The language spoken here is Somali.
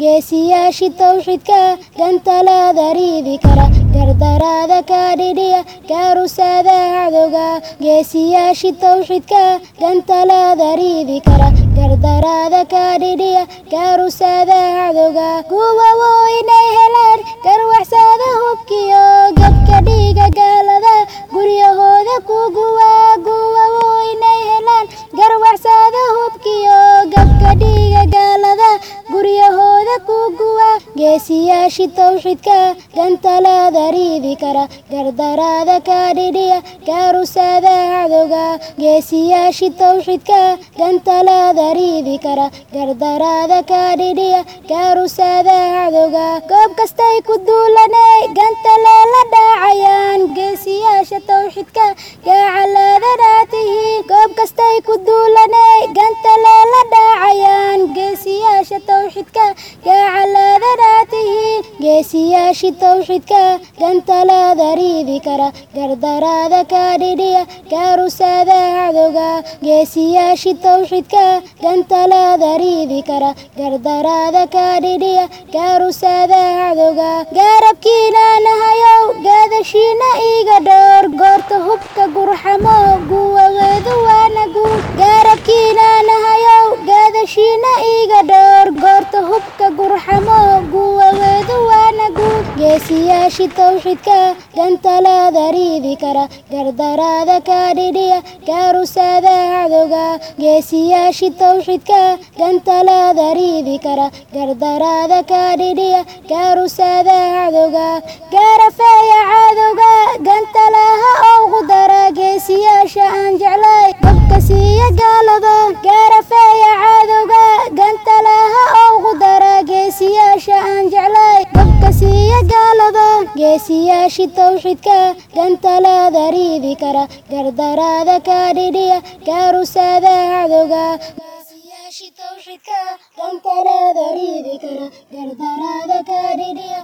geesiyaashii tawxiidka gantalaada riidi kara gardaraada ka dhidhiya kaarusaada cadowga geesiyaashii tawxiidka gantalaada riidi kara gardaraada ka dhidhiya kaarusaada cadowga kuwa woo inay helaan geesiyaashii tawxiidka gantalaada riidi kara gardaraada ka dhidhiya kaarusaada cadowga geesiyaashii tawxiidka gantalaada riidi kara gardaraada ka dhidhiya kaarusaada cadowga goob kastay ku duulanay gantalee la dhaacayaan geesiyaasha tawxiidka gaacalaadana tihiin goob kastay ku duulanay gantalee la dhaacayaan geesiyaasha tawxiidka geesiyaashii tawxiidka gantalaada riidi kara gardaraada ka dhidhiya kaarusaada cadowga geesiyaashii tawxiidka gantalaada riidi kara gardaraada ka dhidhiya kaarusaada cadowga gaarabkiina nahayow gaadashiina iiga dhoor goorta hubka gurxamo guwageedu waana guud gaarabkiina nahayow gaadashiina iiga dhoor goorta hubka gurxamo guud geesiyaashii tawxiidka gantalaada riidi kara gardaraada ka dhidhiya kaarusaada cadowga geesiyaashii tawxiidka gantalaada riidi kara gardaraada ka dhidhiya kaarusaada cadowga gaarafeeya cadowga geesiyaashii tawxiidka gantalaada riidi kara gardaraada ka dhidhiya kaarusaada cadowga gardaraada ka dhidhiya